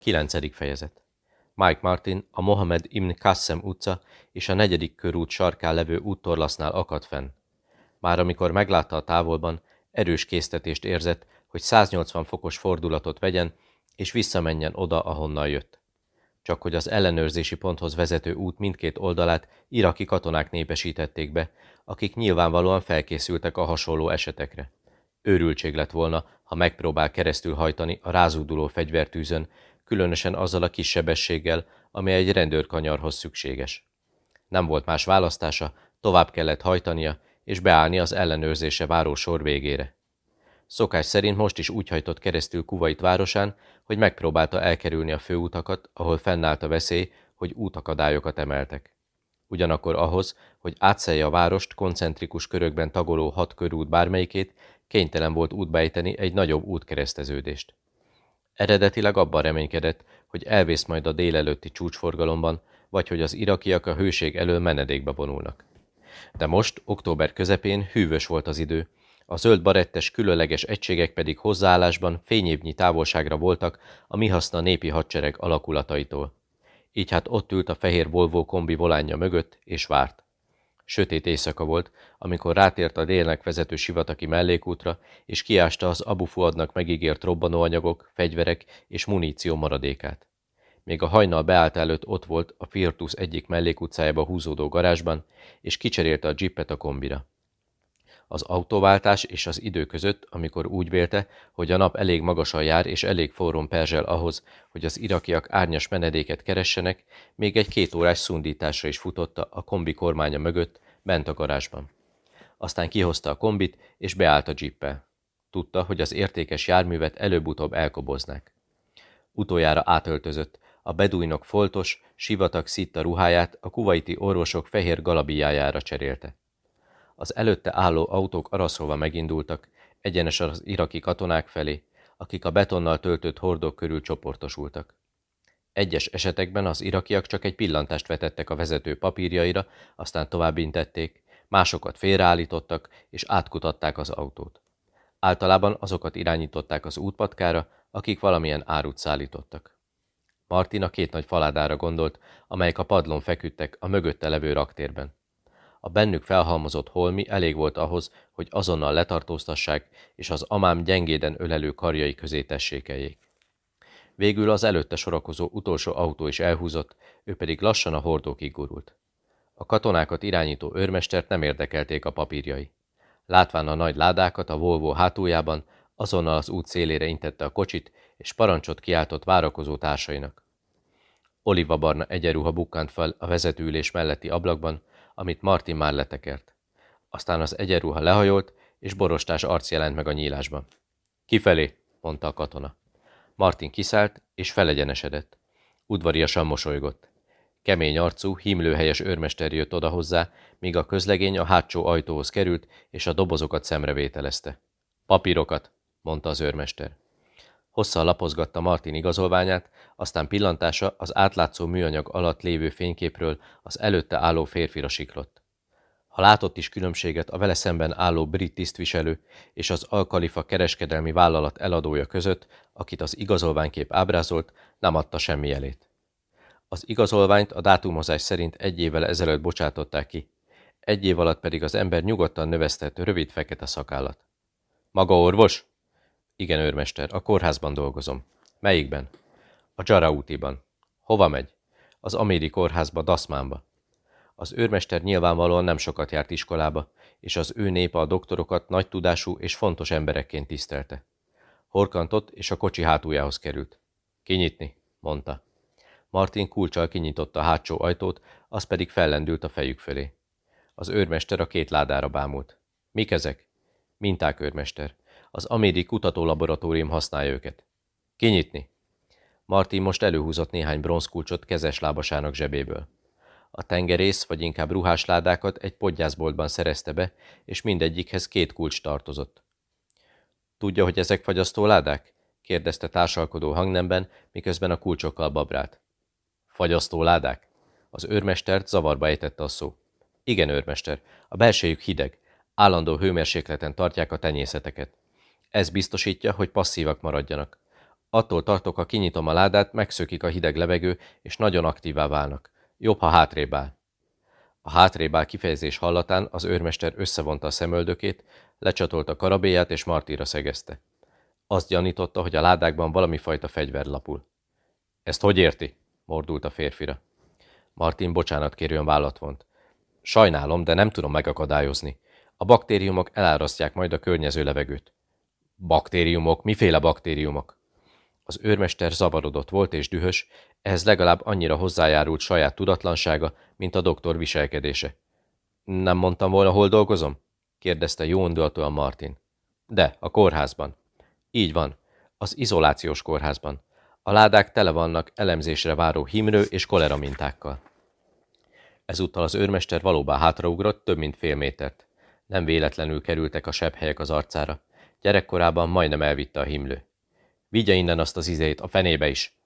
Kilencedik fejezet Mike Martin a Mohamed Ibn Qassem utca és a negyedik körút sarkán levő úttorlasznál akadt fenn. Már amikor meglátta a távolban, erős késztetést érzett, hogy 180 fokos fordulatot vegyen, és visszamenjen oda, ahonnan jött. Csak hogy az ellenőrzési ponthoz vezető út mindkét oldalát iraki katonák népesítették be, akik nyilvánvalóan felkészültek a hasonló esetekre. Őrültség lett volna, ha megpróbál keresztül hajtani a rázúduló fegyvertűzön, különösen azzal a kis sebességgel, ami egy rendőrkanyarhoz szükséges. Nem volt más választása, tovább kellett hajtania, és beállni az ellenőrzése váró sor végére. Szokás szerint most is úgy hajtott keresztül Kuvait városán, hogy megpróbálta elkerülni a főutakat, ahol fennállt a veszély, hogy útakadályokat emeltek. Ugyanakkor ahhoz, hogy átszelje a várost koncentrikus körökben tagoló hat körút bármelyikét, kénytelen volt útbejteni egy nagyobb útkereszteződést. Eredetileg abban reménykedett, hogy elvész majd a délelőtti csúcsforgalomban, vagy hogy az irakiak a hőség elől menedékbe vonulnak. De most, október közepén hűvös volt az idő, a zöld barettes különleges egységek pedig hozzáállásban fényévnyi távolságra voltak a Mihaszna népi hadsereg alakulataitól. Így hát ott ült a fehér Volvo kombi volánja mögött, és várt. Sötét éjszaka volt, amikor rátért a délnek vezető sivataki mellékútra, és kiásta az Abu Fuadnak megígért robbanóanyagok, fegyverek és muníció maradékát. Még a hajnal beállt előtt ott volt a Firtus egyik mellékutcájába húzódó garázsban, és kicserélte a jeepet a kombira. Az autóváltás és az idő között, amikor úgy vélte, hogy a nap elég magasan jár és elég forrón perzsel ahhoz, hogy az irakiak árnyas menedéket keressenek, még egy két órás szundításra is futotta a kombi kormánya mögött, bent a garázsban. Aztán kihozta a kombit, és beállt a jeeppel. Tudta, hogy az értékes járművet előbb-utóbb elkoboznák. Utoljára átöltözött, a beduinok foltos, sivatag szitta ruháját a kuvaiti orvosok fehér galabiájára cserélte. Az előtte álló autók araszolva megindultak, egyenes az iraki katonák felé, akik a betonnal töltött hordók körül csoportosultak. Egyes esetekben az irakiak csak egy pillantást vetettek a vezető papírjaira, aztán tovább intették, másokat félreállítottak és átkutatták az autót. Általában azokat irányították az útpatkára, akik valamilyen árut szállítottak. Martina két nagy faládára gondolt, amelyek a padlón feküdtek a mögötte levő raktérben. A bennük felhalmozott holmi elég volt ahhoz, hogy azonnal letartóztassák, és az amám gyengéden ölelő karjai közé tessékeljék. Végül az előtte sorakozó utolsó autó is elhúzott, ő pedig lassan a hordókig gurult. A katonákat irányító őrmestert nem érdekelték a papírjai. Látván a nagy ládákat a Volvo hátuljában, azonnal az út szélére intette a kocsit, és parancsot kiáltott várakozó társainak. Oliva-barna egyenruha bukkant fel a vezetőülés melletti ablakban, amit Martin már letekert. Aztán az egyenruha lehajolt, és borostás arc jelent meg a nyílásban. Kifelé, mondta a katona. Martin kiszállt, és felegyenesedett. Udvariasan mosolygott. Kemény arcú, himlőhelyes őrmester jött oda hozzá, míg a közlegény a hátsó ajtóhoz került, és a dobozokat szemrevételezte. Papírokat, mondta az őrmester. Hosszan lapozgatta Martin igazolványát, aztán pillantása az átlátszó műanyag alatt lévő fényképről az előtte álló férfira siklott. Ha látott is különbséget a vele szemben álló brit tisztviselő és az Alkalifa kereskedelmi vállalat eladója között, akit az igazolványkép ábrázolt, nem adta semmi jelét. Az igazolványt a dátumozás szerint egy évvel ezelőtt bocsátották ki, egy év alatt pedig az ember nyugodtan növesztett rövid fekete szakállat. Maga orvos? Igen, őrmester, a kórházban dolgozom. Melyikben? A Jarautiban. Hova megy? Az Améri kórházba, Daszmánba. Az őrmester nyilvánvalóan nem sokat járt iskolába, és az ő népe a doktorokat nagy tudású és fontos emberekként tisztelte. Horkantott, és a kocsi hátuljához került. Kinyitni, mondta. Martin kulcsal kinyitotta a hátsó ajtót, az pedig fellendült a fejük fölé. Az őrmester a két ládára bámult. Mik ezek? Minták őrmester. Az Amédi Kutatólaboratórium használja őket. Kinyitni. Martin most előhúzott néhány bronzkulcsot kezes lábasának zsebéből. A tengerész, vagy inkább ruhásládákat egy podgyászboltban szerezte be, és mindegyikhez két kulcs tartozott. Tudja, hogy ezek fagyasztó ládák? kérdezte társalkodó hangnemben, miközben a kulcsokkal babrált. Fagyasztó ládák? Az őrmestert zavarba ejtette a szó. Igen, őrmester, a belsejük hideg. Állandó hőmérsékleten tartják a tenyészeteket. Ez biztosítja, hogy passzívak maradjanak. Attól tartok, ha kinyitom a ládát, megszökik a hideg levegő, és nagyon aktívá válnak. Jobb, ha hátrébb áll. A hátrébb áll kifejezés hallatán az őrmester összevonta a szemöldökét, lecsatolta karabéját és Martira szegezte. Azt gyanította, hogy a ládákban valami fajta fegyver lapul. Ezt hogy érti? mordult a férfira. Martin bocsánat kérően vállat vont. Sajnálom, de nem tudom megakadályozni. A baktériumok elárasztják majd a környező levegőt. Baktériumok? Miféle baktériumok? Az őrmester zavarodott volt és dühös, ehhez legalább annyira hozzájárult saját tudatlansága, mint a doktor viselkedése. Nem mondtam volna, hol dolgozom? kérdezte jó indulatúan Martin. De, a kórházban. Így van, az izolációs kórházban. A ládák tele vannak elemzésre váró himrő és kolera mintákkal. Ezúttal az őrmester valóban hátraugrott több mint fél métert. Nem véletlenül kerültek a sebhelyek az arcára. Gyerekkorában majdnem elvitte a himlő. Vigye innen azt az izét, a fenébe is!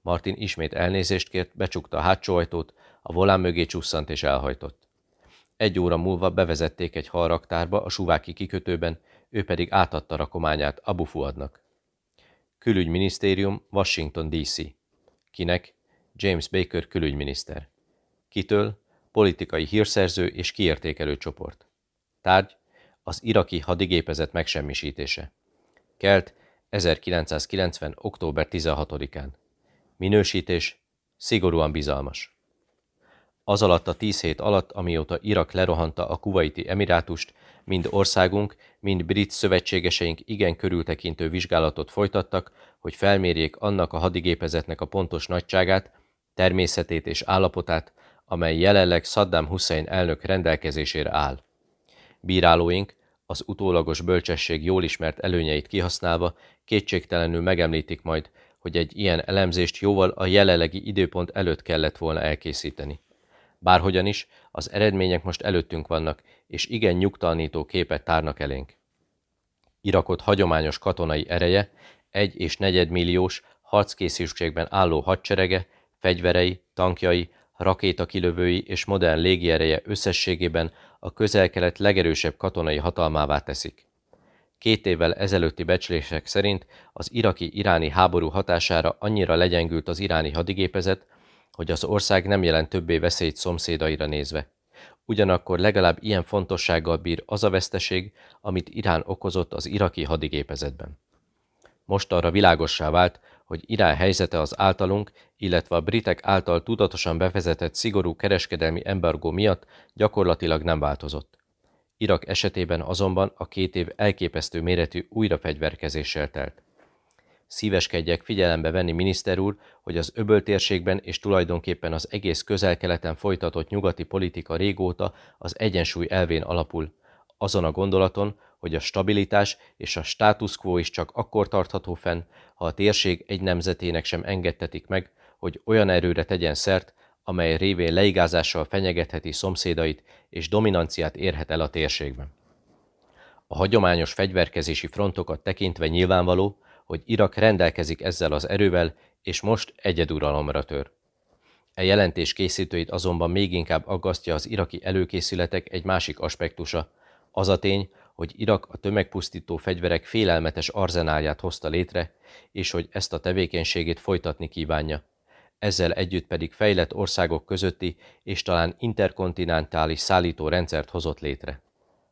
Martin ismét elnézést kért, becsukta a hátsó ajtót, a volán mögé csusszant és elhajtott. Egy óra múlva bevezették egy halraktárba a suváki kikötőben, ő pedig átadta rakományát Abu Fuadnak. Külügyminisztérium, Washington D.C. Kinek? James Baker külügyminiszter. Kitől? Politikai hírszerző és kiértékelő csoport. Tárgy? Az iraki hadigépezet megsemmisítése. Kelt 1990. október 16-án. Minősítés szigorúan bizalmas. Az alatt a tíz hét alatt, amióta Irak lerohanta a kuvaiti emirátust, mind országunk, mind brit szövetségeseink igen körültekintő vizsgálatot folytattak, hogy felmérjék annak a hadigépezetnek a pontos nagyságát, természetét és állapotát, amely jelenleg Saddam Hussein elnök rendelkezésére áll. Bírálóink, az utólagos bölcsesség jól ismert előnyeit kihasználva kétségtelenül megemlítik majd, hogy egy ilyen elemzést jóval a jelenlegi időpont előtt kellett volna elkészíteni. Bárhogyan is, az eredmények most előttünk vannak, és igen nyugtalanító képet tárnak elénk. Irakot hagyományos katonai ereje, egy és negyedmilliós, harckészültségben álló hadserege, fegyverei, tankjai, rakétakilövői és modern légiereje összességében a közel-kelet legerősebb katonai hatalmává teszik. Két évvel ezelőtti becslések szerint az iraki-iráni háború hatására annyira legyengült az iráni hadigépezet, hogy az ország nem jelent többé veszélyt szomszédaira nézve. Ugyanakkor legalább ilyen fontossággal bír az a veszteség, amit Irán okozott az iraki hadigépezetben. Most arra világossá vált, hogy Irán helyzete az általunk, illetve a britek által tudatosan bevezetett szigorú kereskedelmi embargó miatt gyakorlatilag nem változott. Irak esetében azonban a két év elképesztő méretű újrafegyverkezéssel telt. Szíveskedjek figyelembe venni, miniszter úr, hogy az öböltérségben és tulajdonképpen az egész közel-keleten folytatott nyugati politika régóta az egyensúly elvén alapul, azon a gondolaton, hogy a stabilitás és a status quo is csak akkor tartható fenn, ha a térség egy nemzetének sem engedtetik meg, hogy olyan erőre tegyen szert, amely révén leigázással fenyegetheti szomszédait és dominanciát érhet el a térségben. A hagyományos fegyverkezési frontokat tekintve nyilvánvaló, hogy Irak rendelkezik ezzel az erővel, és most egyeduralomra tör. E jelentés készítőit azonban még inkább aggasztja az iraki előkészületek egy másik aspektusa, az a tény, hogy Irak a tömegpusztító fegyverek félelmetes arzenálját hozta létre, és hogy ezt a tevékenységét folytatni kívánja. Ezzel együtt pedig fejlett országok közötti és talán interkontinentális szállító rendszert hozott létre.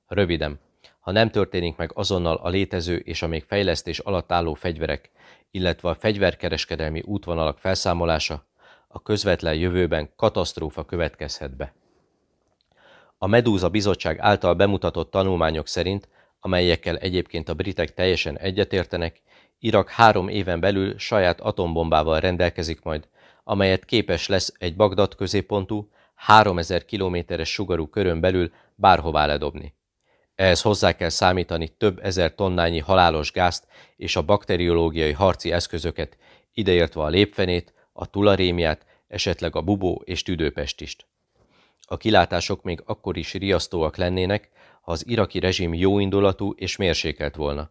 Röviden, ha nem történik meg azonnal a létező és a még fejlesztés alatt álló fegyverek, illetve a fegyverkereskedelmi útvonalak felszámolása, a közvetlen jövőben katasztrófa következhet be. A Medúza bizottság által bemutatott tanulmányok szerint, amelyekkel egyébként a britek teljesen egyetértenek, Irak három éven belül saját atombombával rendelkezik majd, amelyet képes lesz egy Bagdad középpontú, 3000 kilométeres sugarú körön belül bárhová ledobni. Ehhez hozzá kell számítani több ezer tonnányi halálos gázt és a bakteriológiai harci eszközöket, ideértve a lépfenét, a tularémiát, esetleg a bubó és tüdőpestist. A kilátások még akkor is riasztóak lennének, ha az iraki rezsim jóindulatú és mérsékelt volna.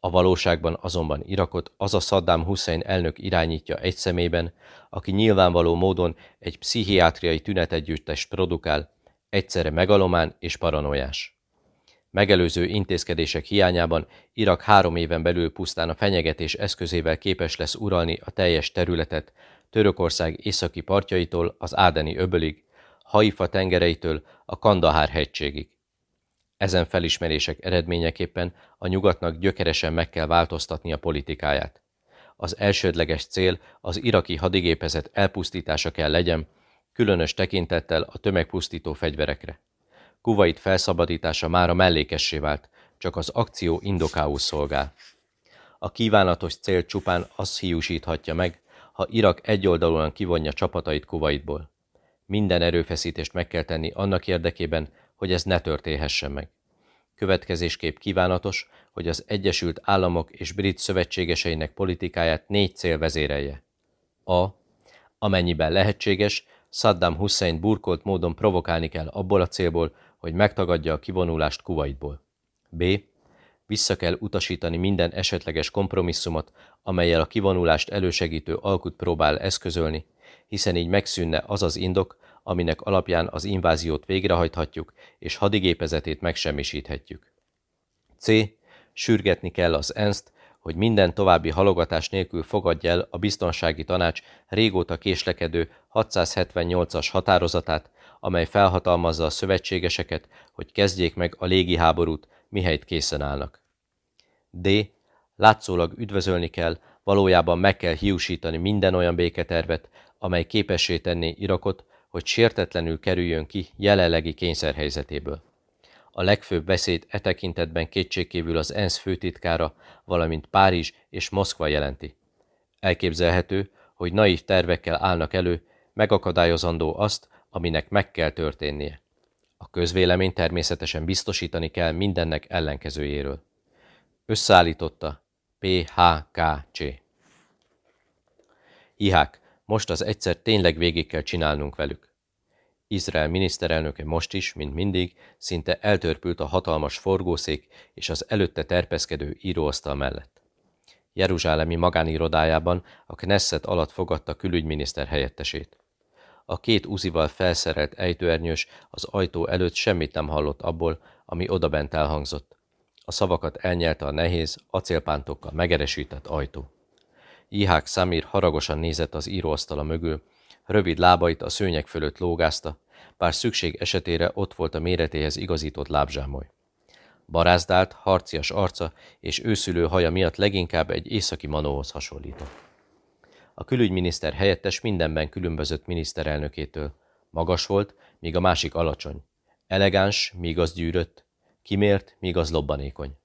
A valóságban azonban Irakot az a Saddam Hussein elnök irányítja egy szemében, aki nyilvánvaló módon egy pszichiátriai tünetegyüttest produkál, egyszerre megalomán és paranoiás. Megelőző intézkedések hiányában Irak három éven belül pusztán a fenyegetés eszközével képes lesz uralni a teljes területet, Törökország északi partjaitól az Ádeni öbölig, Haifa tengereitől a Kandahár hegységig. Ezen felismerések eredményeképpen a nyugatnak gyökeresen meg kell változtatni a politikáját. Az elsődleges cél az iraki hadigépezet elpusztítása kell legyen, különös tekintettel a tömegpusztító fegyverekre. Kuwait felszabadítása már a mellékessé vált, csak az akció indokául szolgál. A kívánatos cél csupán az hiúsíthatja meg, ha Irak egyoldalúan kivonja csapatait Kuwaitból. Minden erőfeszítést meg kell tenni annak érdekében, hogy ez ne történhessen meg. Következésképp kívánatos, hogy az Egyesült Államok és brit szövetségeseinek politikáját négy cél vezérelje. A. Amennyiben lehetséges, Saddam Hussein burkolt módon provokálni kell abból a célból, hogy megtagadja a kivonulást Kuwaitból. B. Vissza kell utasítani minden esetleges kompromisszumot, amelyel a kivonulást elősegítő alkut próbál eszközölni, hiszen így megszűnne az az indok, aminek alapján az inváziót végrehajthatjuk, és hadigépezetét megsemmisíthetjük. C. Sürgetni kell az ENSZ-t, hogy minden további halogatás nélkül fogadja el a biztonsági tanács régóta késlekedő 678-as határozatát, amely felhatalmazza a szövetségeseket, hogy kezdjék meg a légi háborút, mihelyt készen állnak. D. Látszólag üdvözölni kell, valójában meg kell hiúsítani minden olyan béketervet, amely képessé tenné Irakot, hogy sértetlenül kerüljön ki jelenlegi kényszerhelyzetéből. A legfőbb beszéd e tekintetben kétségkívül az ENSZ főtitkára, valamint Párizs és Moszkva jelenti. Elképzelhető, hogy naív tervekkel állnak elő, megakadályozandó azt, aminek meg kell történnie. A közvélemény természetesen biztosítani kell mindennek ellenkezőjéről. Összeállította PHKC. Ihák, most az egyszer tényleg végig kell csinálnunk velük. Izrael miniszterelnöke most is, mint mindig, szinte eltörpült a hatalmas forgószék és az előtte terpeszkedő íróasztal mellett. Jeruzsálemi magánirodájában a Knesset alatt fogadta külügyminiszter helyettesét. A két uzival felszerelt ejtőernyős az ajtó előtt semmit nem hallott abból, ami odabent elhangzott. A szavakat elnyelte a nehéz, acélpántokkal megeresített ajtó. Ihák Samir haragosan nézett az íróasztala mögül, rövid lábait a szőnyek fölött lógázta, bár szükség esetére ott volt a méretéhez igazított lábzsámoly. Barázdált, harcias arca és őszülő haja miatt leginkább egy északi manóhoz hasonlított. A külügyminiszter helyettes mindenben különbözött miniszterelnökétől. Magas volt, míg a másik alacsony. Elegáns, míg az gyűrött. Kimért, míg az lobbanékony.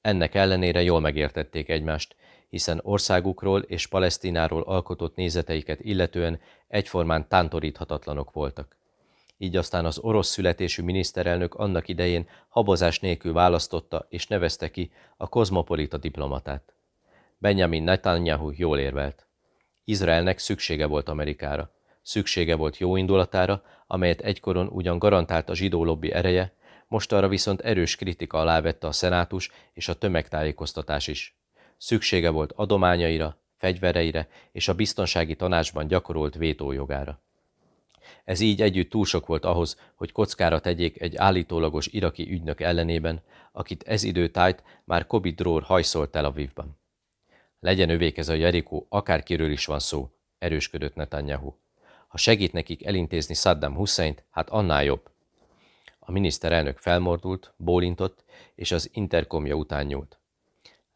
Ennek ellenére jól megértették egymást, hiszen országukról és Palesztináról alkotott nézeteiket illetően egyformán tántoríthatatlanok voltak. Így aztán az orosz születésű miniszterelnök annak idején habozás nélkül választotta és nevezte ki a kozmopolita diplomatát. Benjamin Netanyahu jól érvelt. Izraelnek szüksége volt Amerikára. Szüksége volt jó indulatára, amelyet egykoron ugyan garantált a zsidó lobby ereje, most arra viszont erős kritika alá vette a szenátus és a tömegtájékoztatás is. Szüksége volt adományaira, fegyvereire és a biztonsági tanácsban gyakorolt vétójogára. Ez így együtt túl sok volt ahhoz, hogy kockára tegyék egy állítólagos iraki ügynök ellenében, akit ez idő már Kobi Drór hajszolt Tel Avivban. Legyen övék ez a Jerikó, akárkiről is van szó, erősködött Netanyahu. Ha segít nekik elintézni Saddam Husseint, hát annál jobb. A miniszterelnök felmordult, bólintott, és az interkomja után nyúlt.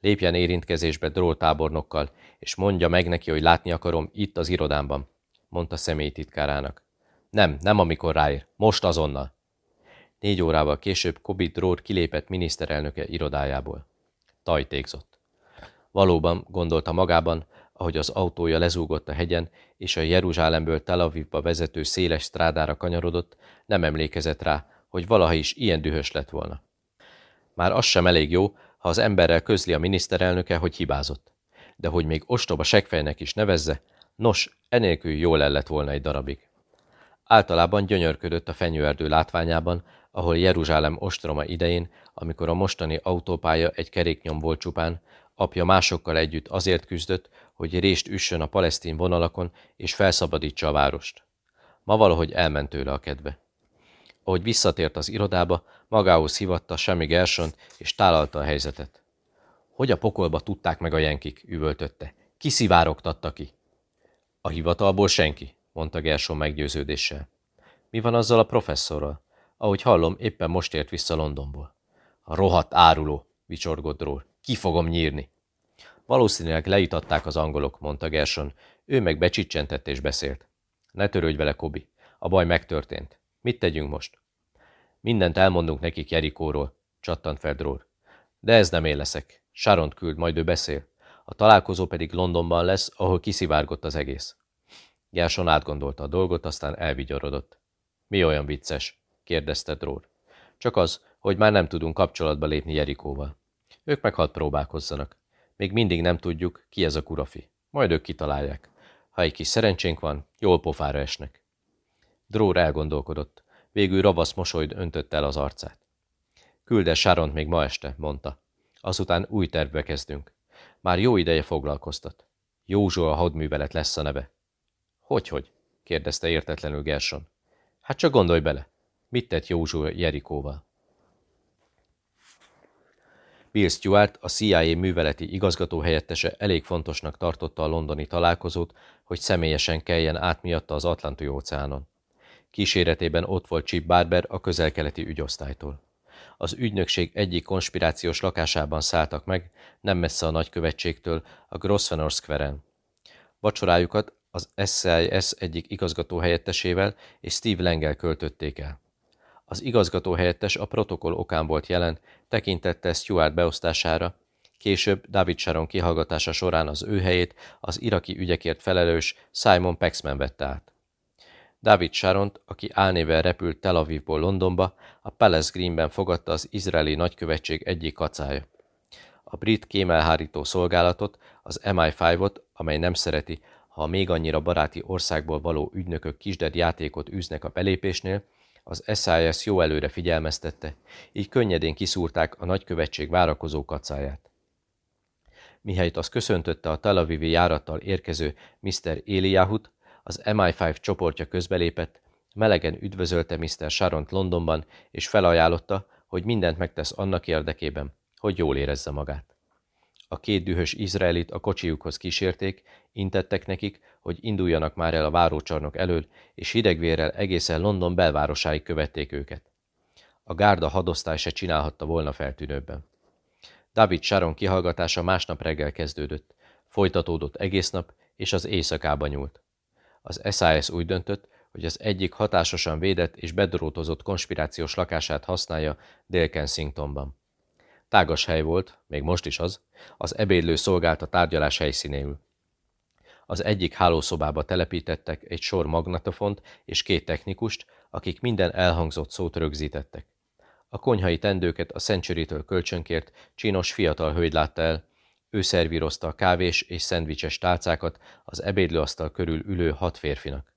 Lépjen érintkezésbe Dról tábornokkal, és mondja meg neki, hogy látni akarom itt az irodámban, mondta személytitkárának. Nem, nem amikor ráér, most azonnal. Négy órával később Kobi Drór kilépett miniszterelnöke irodájából. Tajtékzott. Valóban, gondolta magában, ahogy az autója lezúgott a hegyen, és a Jeruzsálemből Tel Avivba vezető széles strádára kanyarodott, nem emlékezett rá, hogy valaha is ilyen dühös lett volna. Már az sem elég jó, ha az emberrel közli a miniszterelnöke, hogy hibázott. De hogy még ostoba segfejnek is nevezze, nos, enélkül jól el lett volna egy darabig. Általában gyönyörködött a fenyőerdő látványában, ahol Jeruzsálem ostroma idején, amikor a mostani autópálya egy keréknyom volt csupán, apja másokkal együtt azért küzdött, hogy rést üssön a palesztin vonalakon és felszabadítsa a várost. Ma valahogy elment tőle a kedve. Ahogy visszatért az irodába, magához hívatta semmi Gersont, és tálalta a helyzetet. Hogy a pokolba tudták meg a jenkik, üvöltötte. Ki szivárogtatta ki? A hivatalból senki, mondta Gerson meggyőződéssel. Mi van azzal a professzorral? Ahogy hallom, éppen most ért vissza Londonból. A rohadt áruló, vicsorgott Rór. Ki fogom nyírni? Valószínűleg leitatták az angolok, mondta Gerson. Ő meg becsicsentett és beszélt. Ne törődj vele, Kobi. A baj megtörtént. Mit tegyünk most? Mindent elmondunk nekik Jerikóról, csattant fel Drór. De ez nem én leszek. Saront küld, majd ő beszél. A találkozó pedig Londonban lesz, ahol kiszivárgott az egész. Gerson átgondolta a dolgot, aztán elvigyorodott. Mi olyan vicces? kérdezte Drór. Csak az, hogy már nem tudunk kapcsolatba lépni Jerikóval. Ők meg hadd próbálkozzanak. Még mindig nem tudjuk, ki ez a kurafi. Majd ők kitalálják. Ha egy kis szerencsénk van, jól pofára esnek. Drór elgondolkodott. Végül ravasz mosolyt öntött el az arcát. Külde Sáront még ma este, mondta. Azután új tervbe kezdünk. Már jó ideje foglalkoztat. Józsó a hadművelet lesz a neve. Hogy-hogy? kérdezte értetlenül Gerson. Hát csak gondolj bele. Mit tett Józsó Jerikóval? Bill Stewart, a CIA műveleti igazgatóhelyettese elég fontosnak tartotta a londoni találkozót, hogy személyesen keljen át miatta az Atlanti óceánon. Kíséretében ott volt Chip Barber a közelkeleti ügyosztálytól. Az ügynökség egyik konspirációs lakásában szálltak meg, nem messze a nagykövetségtől, a Grosvenor Square-en. Vacsorájukat az SCIS egyik igazgató helyettesével és Steve Lengel költötték el. Az igazgató helyettes a protokoll okán volt jelen, tekintette Stuart beosztására, később David Sharon kihallgatása során az ő helyét az iraki ügyekért felelős Simon Paxman vette át. David Sharont, aki álnével repült Tel Avivból Londonba, a Palace Greenben fogadta az izraeli nagykövetség egyik kacája. A brit kémelhárító szolgálatot, az MI5-ot, amely nem szereti, ha még annyira baráti országból való ügynökök kisded játékot űznek a belépésnél, az SIS jó előre figyelmeztette, így könnyedén kiszúrták a nagykövetség várakozó kacáját. Mihelyt az köszöntötte a Tel Avivi járattal érkező Mr. Eliahut, az MI5 csoportja közbelépett, melegen üdvözölte Mr. Sharont Londonban, és felajánlotta, hogy mindent megtesz annak érdekében, hogy jól érezze magát. A két dühös izraelit a kocsiukhoz kísérték, intettek nekik, hogy induljanak már el a várócsarnok elől, és hidegvérrel egészen London belvárosáig követték őket. A gárda hadosztály se csinálhatta volna feltűnőbben. David Sharon kihallgatása másnap reggel kezdődött. Folytatódott egész nap, és az éjszakába nyúlt. Az SAS úgy döntött, hogy az egyik hatásosan védett és bedrótozott konspirációs lakását használja Dél-Kensingtonban. Tágas hely volt, még most is az, az ebédlő szolgált a tárgyalás helyszínéül. Az egyik hálószobába telepítettek egy sor magnetofont és két technikust, akik minden elhangzott szót rögzítettek. A konyhai tendőket a Century-től kölcsönkért csinos fiatal hölgy látta el, ő szervírozta a kávés és szendvicses tálcákat az ebédlőasztal körül ülő hat férfinak.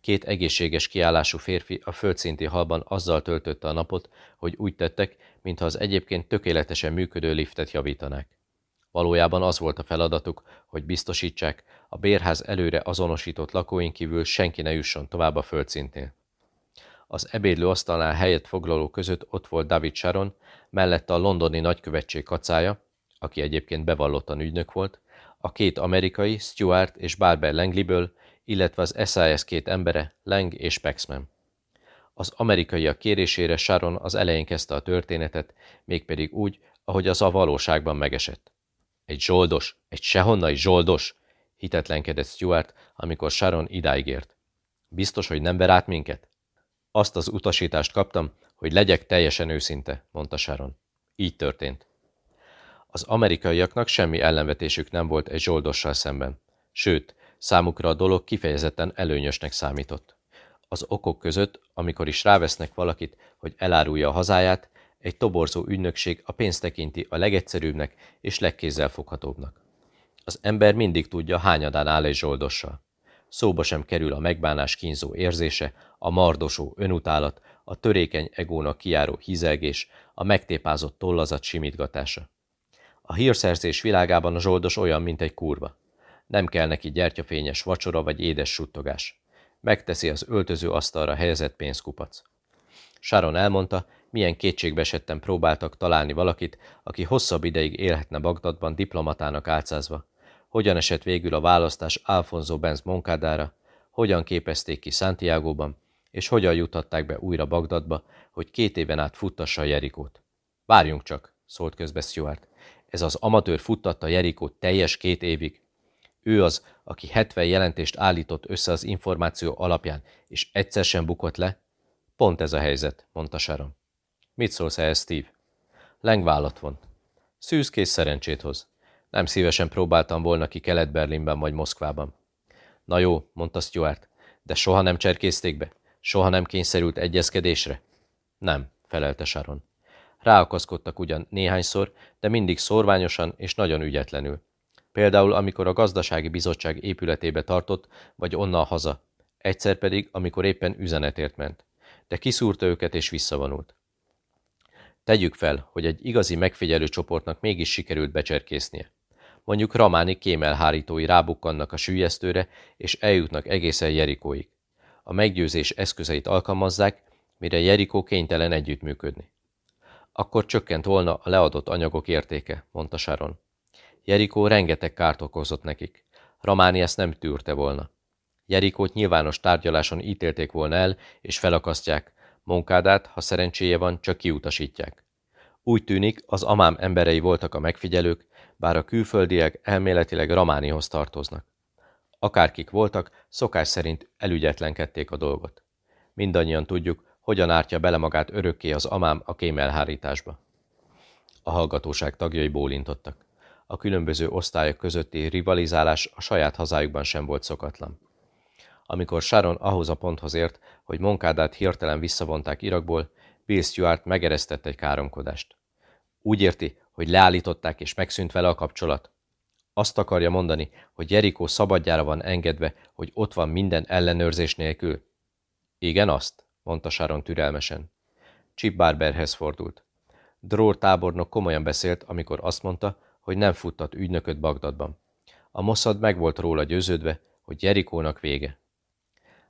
Két egészséges kiállású férfi a földszinti halban azzal töltötte a napot, hogy úgy tettek, mintha az egyébként tökéletesen működő liftet javítanák. Valójában az volt a feladatuk, hogy biztosítsák, a bérház előre azonosított lakóin kívül senki ne jusson tovább a földszintnél. Az ebédlő asztalnál helyet foglaló között ott volt David Sharon, mellette a londoni nagykövetség kacája, aki egyébként bevallottan ügynök volt, a két amerikai, Stuart és Barber Langley-ből, illetve az SAS két embere, Lang és Paxman. Az amerikaiak kérésére Sharon az elején kezdte a történetet, mégpedig úgy, ahogy az a valóságban megesett. Egy zsoldos, egy sehonnai zsoldos, hitetlenkedett Stuart, amikor Sharon idáig ért. Biztos, hogy nem ver át minket? Azt az utasítást kaptam, hogy legyek teljesen őszinte, mondta Sharon. Így történt. Az amerikaiaknak semmi ellenvetésük nem volt egy zsoldossal szemben. Sőt, számukra a dolog kifejezetten előnyösnek számított. Az okok között, amikor is rávesznek valakit, hogy elárulja a hazáját, egy toborzó ügynökség a pénzt tekinti a legegyszerűbbnek és legkézzelfoghatóbbnak. Az ember mindig tudja, hányadán áll egy zsoldossal. Szóba sem kerül a megbánás kínzó érzése, a mardosó önutálat, a törékeny egónak kiáró hízelgés, a megtépázott tollazat simítgatása. A hírszerzés világában a zsoldos olyan, mint egy kurva. Nem kell neki gyertyafényes vacsora vagy édes suttogás. Megteszi az öltöző asztalra helyezett pénzkupac. Sharon elmondta, milyen kétségbeesetten próbáltak találni valakit, aki hosszabb ideig élhetne Bagdadban diplomatának álcázva. Hogyan esett végül a választás Alfonso Benz Moncadára, hogyan képezték ki Santiago-ban, és hogyan juthatták be újra Bagdadba, hogy két éven át futtassa Jerikót. Várjunk csak, szólt közbe Stuart. Ez az amatőr futtatta Jerikót teljes két évig. Ő az, aki 70 jelentést állított össze az információ alapján, és egyszer sem bukott le? Pont ez a helyzet, mondta Sharon. Mit szólsz ehhez, Steve? Leng vállat vont. Szűzkész szerencsét hoz. Nem szívesen próbáltam volna ki Kelet-Berlinben vagy Moszkvában. Na jó, mondta Stuart, de soha nem cserkészték be? Soha nem kényszerült egyezkedésre? Nem, felelte Sharon. Ráakaszkodtak ugyan néhányszor, de mindig szorványosan és nagyon ügyetlenül. Például, amikor a gazdasági bizottság épületébe tartott, vagy onnan haza. Egyszer pedig, amikor éppen üzenetért ment. De kiszúrta őket és visszavonult. Tegyük fel, hogy egy igazi megfigyelő csoportnak mégis sikerült becserkésznie. Mondjuk ramáni kémelhárítói rábukkannak a sűjesztőre, és eljutnak egészen Jerikóig. A meggyőzés eszközeit alkalmazzák, mire Jerikó kénytelen együttműködni. Akkor csökkent volna a leadott anyagok értéke, mondta Sharon. Jerikó rengeteg kárt okozott nekik. Ramáni ezt nem tűrte volna. Jerikót nyilvános tárgyaláson ítélték volna el, és felakasztják. Monkádát, ha szerencséje van, csak kiutasítják. Úgy tűnik, az amám emberei voltak a megfigyelők, bár a külföldiek elméletileg Ramánihoz tartoznak. Akárkik voltak, szokás szerint elügyetlenkedték a dolgot. Mindannyian tudjuk, hogyan ártja bele magát örökké az amám a kémelhárításba. A hallgatóság tagjai bólintottak. A különböző osztályok közötti rivalizálás a saját hazájukban sem volt szokatlan. Amikor Sharon ahhoz a ponthoz ért, hogy Monkádát hirtelen visszavonták Irakból, Bill Stewart megeresztett egy káromkodást. Úgy érti, hogy leállították és megszűnt vele a kapcsolat. Azt akarja mondani, hogy Jerikó szabadjára van engedve, hogy ott van minden ellenőrzés nélkül. Igen, azt, mondta Sharon türelmesen. Chip Barberhez fordult. Drór tábornok komolyan beszélt, amikor azt mondta, hogy nem futtat ügynököt Bagdadban. A Mossad meg volt róla győződve, hogy Jerikónak vége.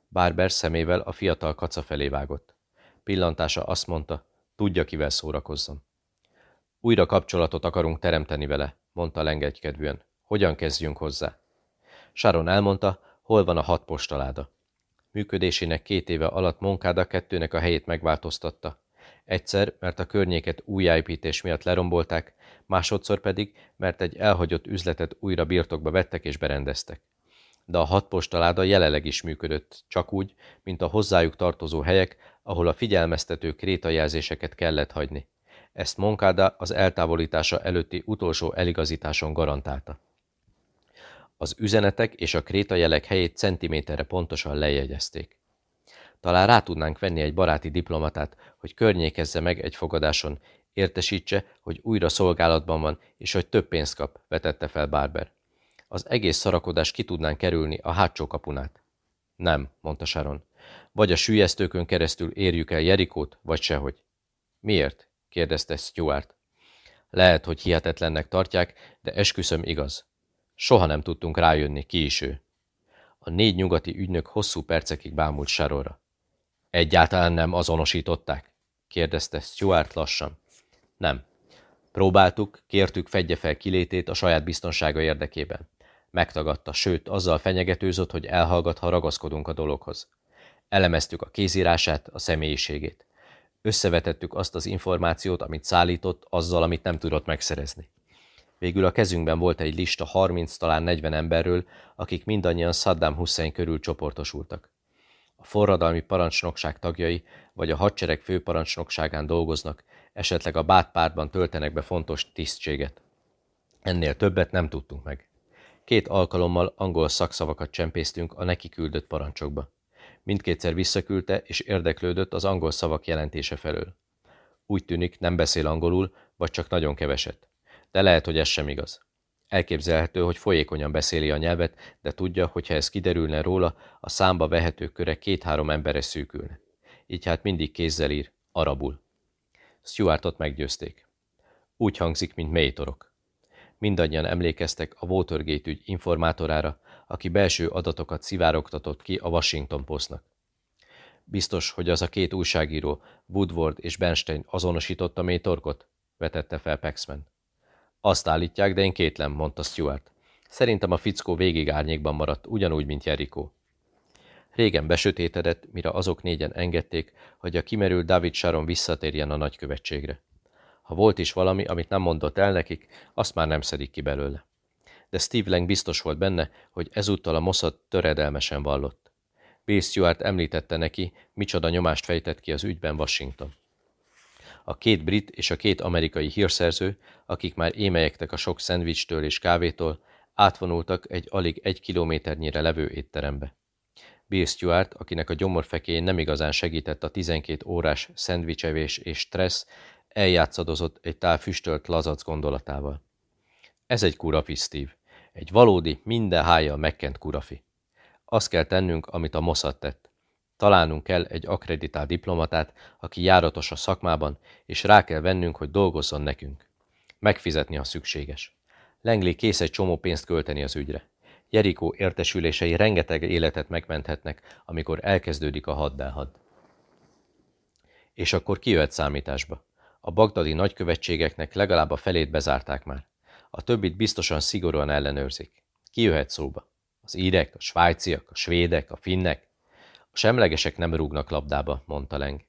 Barber szemével a fiatal kaca felé vágott. Pillantása azt mondta, tudja, kivel szórakozzon. Újra kapcsolatot akarunk teremteni vele, mondta lengegykedvűen. Hogyan kezdjünk hozzá? Sharon elmondta, hol van a hat postaláda. Működésének két éve alatt Monkáda kettőnek a helyét megváltoztatta. Egyszer, mert a környéket újjáépítés miatt lerombolták, másodszor pedig, mert egy elhagyott üzletet újra birtokba vettek és berendeztek. De a hat postaláda jelenleg is működött, csak úgy, mint a hozzájuk tartozó helyek, ahol a figyelmeztető krétajelzéseket kellett hagyni. Ezt Monkáda az eltávolítása előtti utolsó eligazításon garantálta. Az üzenetek és a krétajelek helyét centiméterre pontosan lejegyezték. Talán rá tudnánk venni egy baráti diplomatát, hogy környékezze meg egy fogadáson, értesítse, hogy újra szolgálatban van, és hogy több pénzt kap, vetette fel Barber. Az egész szarakodás ki tudnánk kerülni a hátsó kapunát. Nem, mondta Sharon. Vagy a sűjesztőkön keresztül érjük el Jerikót, vagy sehogy. Miért? kérdezte Stuart. Lehet, hogy hihetetlennek tartják, de esküszöm igaz. Soha nem tudtunk rájönni, ki is ő. A négy nyugati ügynök hosszú percekig bámult Sharonra. Egyáltalán nem azonosították? kérdezte Stuart lassan. Nem. Próbáltuk, kértük fedje fel kilétét a saját biztonsága érdekében. Megtagadta, sőt, azzal fenyegetőzött, hogy elhallgat, ha ragaszkodunk a dologhoz. Elemeztük a kézírását, a személyiségét. Összevetettük azt az információt, amit szállított, azzal, amit nem tudott megszerezni. Végül a kezünkben volt egy lista 30, talán 40 emberről, akik mindannyian Saddam Hussein körül csoportosultak. A forradalmi parancsnokság tagjai, vagy a hadsereg főparancsnokságán dolgoznak, esetleg a bátpártban töltenek be fontos tisztséget. Ennél többet nem tudtunk meg. Két alkalommal angol szakszavakat csempésztünk a neki küldött parancsokba. Mindkétszer visszaküldte és érdeklődött az angol szavak jelentése felől. Úgy tűnik, nem beszél angolul, vagy csak nagyon keveset. De lehet, hogy ez sem igaz. Elképzelhető, hogy folyékonyan beszéli a nyelvet, de tudja, hogy ha ez kiderülne róla, a számba vehető köre két-három emberre szűkülne. Így hát mindig kézzel ír, arabul. Stuartot meggyőzték. Úgy hangzik, mint mélytorok. Mindannyian emlékeztek a Watergate ügy informátorára, aki belső adatokat szivárogtatott ki a Washington Postnak. Biztos, hogy az a két újságíró, Woodward és Bernstein azonosította mély vetette fel Paxman. Azt állítják, de én kétlem, mondta Stuart. Szerintem a fickó végig árnyékban maradt, ugyanúgy, mint Jerikó. Régen besötétedett, mire azok négyen engedték, hogy a kimerült David Sharon visszatérjen a nagykövetségre. Ha volt is valami, amit nem mondott el nekik, azt már nem szedik ki belőle. De Steve Lang biztos volt benne, hogy ezúttal a Mossad töredelmesen vallott. Bill Stewart említette neki, micsoda nyomást fejtett ki az ügyben Washington. A két brit és a két amerikai hírszerző, akik már émelyektek a sok szendvicstől és kávétól, átvonultak egy alig egy kilométernyire levő étterembe. Bill Stewart, akinek a gyomorfekéjén nem igazán segített a 12 órás szendvicsevés és stressz, eljátszadozott egy tál füstölt lazac gondolatával. Ez egy kurafi, Steve. Egy valódi, minden hája megkent kurafi. Azt kell tennünk, amit a Mossad tett. Találnunk kell egy akreditált diplomatát, aki járatos a szakmában, és rá kell vennünk, hogy dolgozzon nekünk. Megfizetni, ha szükséges. Langley kész egy csomó pénzt költeni az ügyre. Jerikó értesülései rengeteg életet megmenthetnek, amikor elkezdődik a haddelhad. És akkor ki jöhet számításba? A bagdadi nagykövetségeknek legalább a felét bezárták már. A többit biztosan szigorúan ellenőrzik. Ki szóba? Az írek, a svájciak, a svédek, a finnek? Semlegesek nem rúgnak labdába, mondta Leng.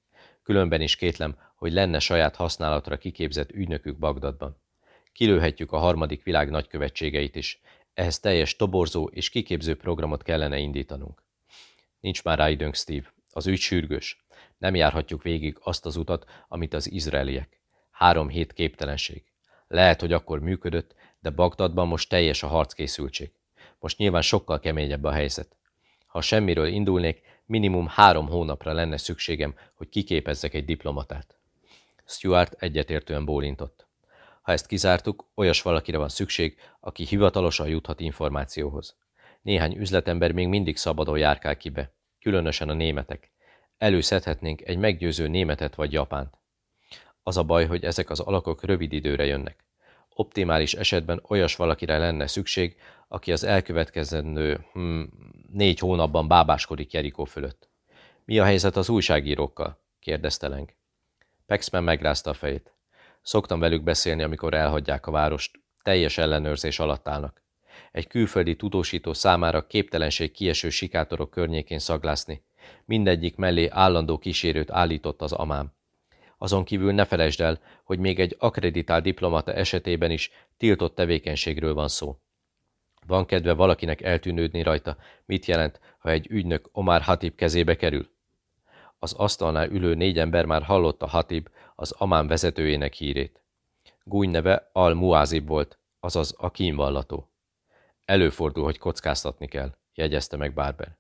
Különben is kétlem, hogy lenne saját használatra kiképzett ügynökük Bagdadban. Kilőhetjük a harmadik világ nagykövetségeit is. Ehhez teljes toborzó és kiképző programot kellene indítanunk. Nincs már rá időnk, Steve. Az ügy sürgős. Nem járhatjuk végig azt az utat, amit az izraeliek. Három hét képtelenség. Lehet, hogy akkor működött, de Bagdadban most teljes a harckészültség. Most nyilván sokkal keményebb a helyzet. Ha semmiről indulnék, minimum három hónapra lenne szükségem, hogy kiképezzek egy diplomatát. Stuart egyetértően bólintott. Ha ezt kizártuk, olyas valakire van szükség, aki hivatalosan juthat információhoz. Néhány üzletember még mindig szabadon járkál ki be, különösen a németek. Előszedhetnénk egy meggyőző németet vagy japánt. Az a baj, hogy ezek az alakok rövid időre jönnek. Optimális esetben olyas valakire lenne szükség, aki az elkövetkezendő hmm, négy hónapban bábáskodik Jerikó fölött. Mi a helyzet az újságírókkal? kérdezte Lenk. Pexman megrázta a fejét. Szoktam velük beszélni, amikor elhagyják a várost, teljes ellenőrzés alatt állnak. Egy külföldi tudósító számára képtelenség kieső sikátorok környékén szaglászni. Mindegyik mellé állandó kísérőt állított az amám. Azon kívül ne felejtsd el, hogy még egy akreditált diplomata esetében is tiltott tevékenységről van szó. Van kedve valakinek eltűnődni rajta, mit jelent, ha egy ügynök Omar Hatib kezébe kerül? Az asztalnál ülő négy ember már hallotta Hatib, az Amán vezetőjének hírét. Gúny neve Al-Muázib volt, azaz a kínvallató. Előfordul, hogy kockáztatni kell, jegyezte meg Barber.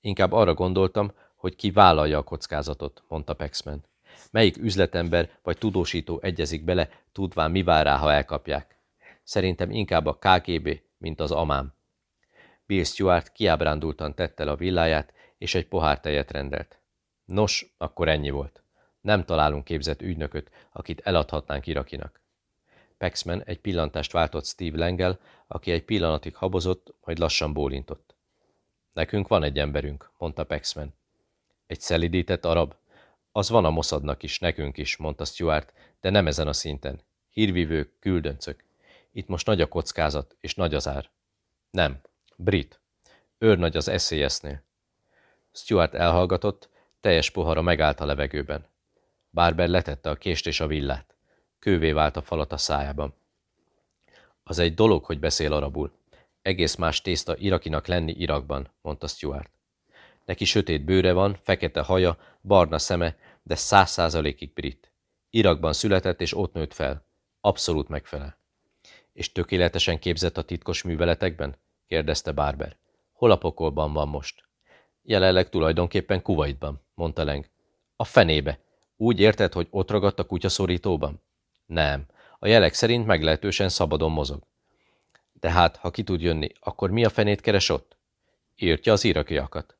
Inkább arra gondoltam, hogy ki vállalja a kockázatot, mondta Paxman. Melyik üzletember vagy tudósító egyezik bele, tudván mi vár rá, ha elkapják. Szerintem inkább a KGB, mint az amám. Bill Stewart kiábrándultan tette a villáját, és egy pohár tejet rendelt. Nos, akkor ennyi volt. Nem találunk képzett ügynököt, akit eladhatnánk Irakinak. Paxman egy pillantást váltott Steve Lengel, aki egy pillanatig habozott, majd lassan bólintott. Nekünk van egy emberünk, mondta Paxman. Egy szelidített arab? Az van a Mossadnak is, nekünk is, mondta Stuart, de nem ezen a szinten. Hírvívők, küldöncök. Itt most nagy a kockázat, és nagy az ár. Nem. Brit. Őrnagy az eszélyesznél. Stuart elhallgatott, teljes pohara megállt a levegőben. Barber letette a kést és a villát. Kővé vált a falat a szájában. Az egy dolog, hogy beszél arabul. Egész más tészta irakinak lenni Irakban, mondta Stuart. Neki sötét bőre van, fekete haja, barna szeme, de száz százalékig brit. Irakban született és ott nőtt fel. Abszolút megfelel. És tökéletesen képzett a titkos műveletekben? kérdezte Barber. Hol a pokolban van most? Jelenleg tulajdonképpen Kuwaitban, mondta Leng. A fenébe. Úgy érted, hogy ott ragadt a kutyaszorítóban? Nem. A jelek szerint meglehetősen szabadon mozog. De hát, ha ki tud jönni, akkor mi a fenét keres ott? Írtja az irakiakat.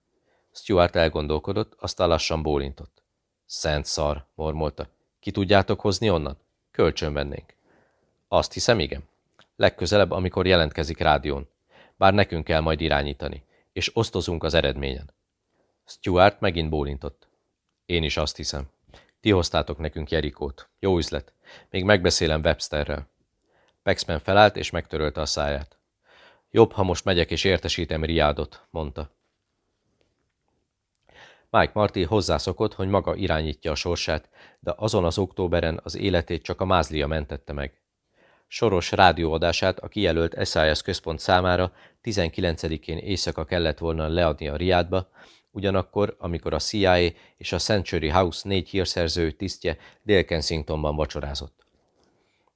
Stuart elgondolkodott, aztán lassan bólintott. Szent szar, mormolta. Ki tudjátok hozni onnan? Kölcsön vennénk. Azt hiszem, igen. Legközelebb, amikor jelentkezik rádión. Bár nekünk kell majd irányítani, és osztozunk az eredményen. Stuart megint bólintott. Én is azt hiszem. Ti hoztátok nekünk Jerikót. Jó üzlet. Még megbeszélem Websterrel. Paxman felállt és megtörölte a száját. Jobb, ha most megyek és értesítem Riádot, mondta. Mike Marty hozzászokott, hogy maga irányítja a sorsát, de azon az októberen az életét csak a mázlia mentette meg. Soros rádióadását a kijelölt SIS központ számára 19-én éjszaka kellett volna leadni a Riádba, ugyanakkor, amikor a CIA és a Century House négy hírszerző tisztje Dél Kensingtonban vacsorázott.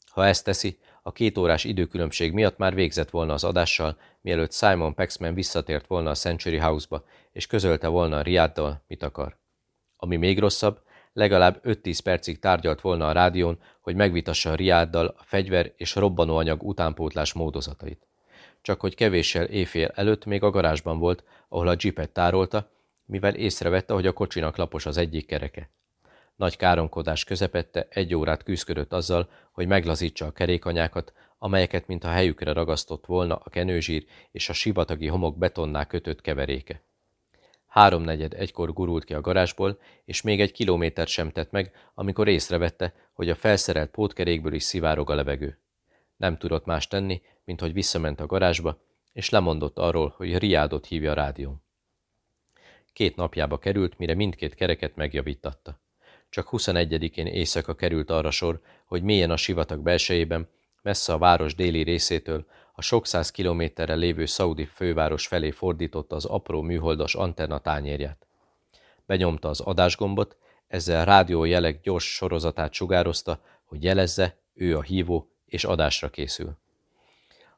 Ha ezt teszi, a két órás időkülönbség miatt már végzett volna az adással, mielőtt Simon Paxman visszatért volna a Century House-ba, és közölte volna a Riaddal, mit akar. Ami még rosszabb, legalább 5-10 percig tárgyalt volna a rádión, hogy megvitassa a Riaddal a fegyver és robbanóanyag utánpótlás módozatait. Csak hogy kevéssel éjfél előtt még a garázsban volt, ahol a jeepet tárolta, mivel észrevette, hogy a kocsinak lapos az egyik kereke. Nagy káromkodás közepette egy órát küzdködött azzal, hogy meglazítsa a kerékanyákat, amelyeket mintha helyükre ragasztott volna a kenőzsír és a sivatagi homok betonná kötött keveréke. Háromnegyed egykor gurult ki a garázsból, és még egy kilométert sem tett meg, amikor észrevette, hogy a felszerelt pótkerékből is szivárog a levegő. Nem tudott más tenni, mint hogy visszament a garázsba, és lemondott arról, hogy Riádot hívja a rádión. Két napjába került, mire mindkét kereket megjavítatta. Csak 21-én éjszaka került arra sor, hogy mélyen a sivatag belsejében, messze a város déli részétől, a sok száz kilométerre lévő szaudi főváros felé fordította az apró műholdas antenna tányérját. Benyomta az adásgombot, ezzel rádió jelek gyors sorozatát sugározta, hogy jelezze, ő a hívó, és adásra készül.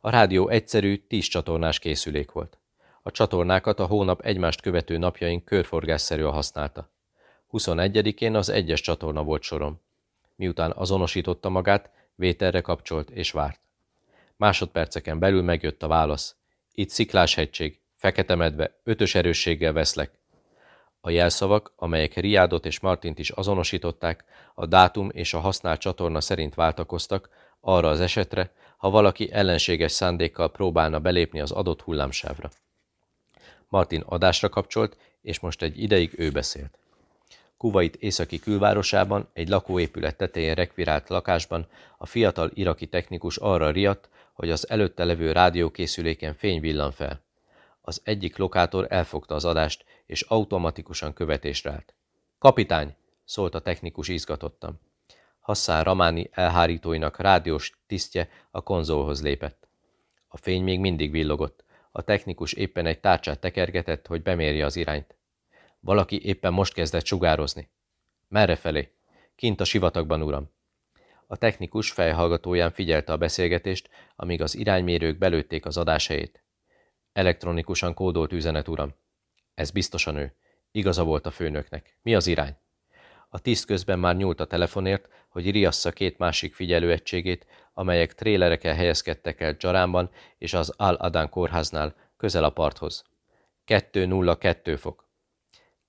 A rádió egyszerű, tíz csatornás készülék volt. A csatornákat a hónap egymást követő napjain körforgásszerűen használta. 21-én az egyes csatorna volt sorom. Miután azonosította magát, vételre kapcsolt és várt. Másodperceken belül megjött a válasz. Itt sziklás hegység, fekete medve, ötös erősséggel veszlek. A jelszavak, amelyek Riádot és Martint is azonosították, a dátum és a használt csatorna szerint váltakoztak, arra az esetre, ha valaki ellenséges szándékkal próbálna belépni az adott hullámsávra. Martin adásra kapcsolt, és most egy ideig ő beszélt. Kuwait északi külvárosában, egy lakóépület tetején rekvirált lakásban a fiatal iraki technikus arra riadt, hogy az előtte levő rádiókészüléken fény villan fel. Az egyik lokátor elfogta az adást, és automatikusan követésre állt. Kapitány! szólt a technikus izgatottan. Hassan Ramáni elhárítóinak rádiós tisztje a konzolhoz lépett. A fény még mindig villogott. A technikus éppen egy tárcsát tekergetett, hogy bemérje az irányt. Valaki éppen most kezdett sugározni. Merre felé? Kint a sivatagban, uram. A technikus fejhallgatóján figyelte a beszélgetést, amíg az iránymérők belőtték az adáshelyét. Elektronikusan kódolt üzenet, uram. Ez biztosan ő. Igaza volt a főnöknek. Mi az irány? A tiszt közben már nyúlt a telefonért, hogy riassza két másik figyelőegységét, amelyek trélereken helyezkedtek el Dzsaránban és az Al-Adán kórháznál, közel a parthoz. 202 fok.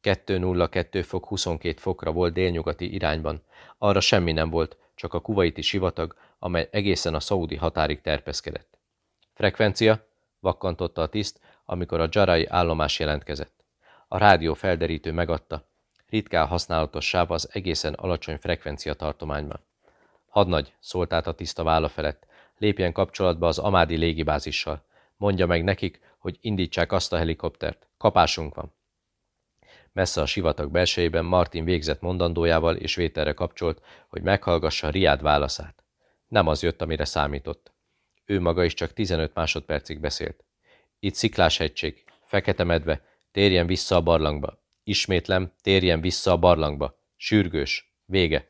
202 fok 22 fokra volt délnyugati irányban. Arra semmi nem volt, csak a kuvaiti sivatag, amely egészen a szaudi határig terpeszkedett. Frekvencia? vakkantotta a tiszt, amikor a Jarai állomás jelentkezett. A rádió felderítő megadta. Ritkán használatos az egészen alacsony frekvencia tartományban. Hadnagy, szólt át a tiszta válla felett, lépjen kapcsolatba az Amádi légibázissal. Mondja meg nekik, hogy indítsák azt a helikoptert. Kapásunk van. Messze a sivatag belsejében Martin végzett mondandójával és vételre kapcsolt, hogy meghallgassa Riád válaszát. Nem az jött, amire számított. Ő maga is csak 15 másodpercig beszélt. Itt sziklás hegység, fekete medve, térjen vissza a barlangba. Ismétlem, térjen vissza a barlangba. Sürgős. Vége.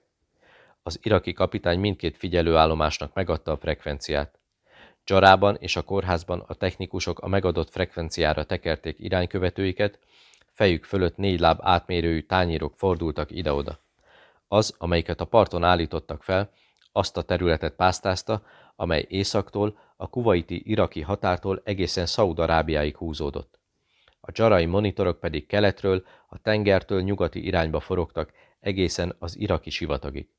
Az iraki kapitány mindkét figyelőállomásnak megadta a frekvenciát. Csarában és a kórházban a technikusok a megadott frekvenciára tekerték iránykövetőiket, fejük fölött négy láb átmérőjű tányírok fordultak ide-oda. Az, amelyiket a parton állítottak fel, azt a területet pásztázta, amely északtól, a kuvaiti iraki határtól egészen Szaúd-Arábiáig húzódott. A csarai monitorok pedig keletről, a tengertől nyugati irányba forogtak egészen az iraki sivatagig.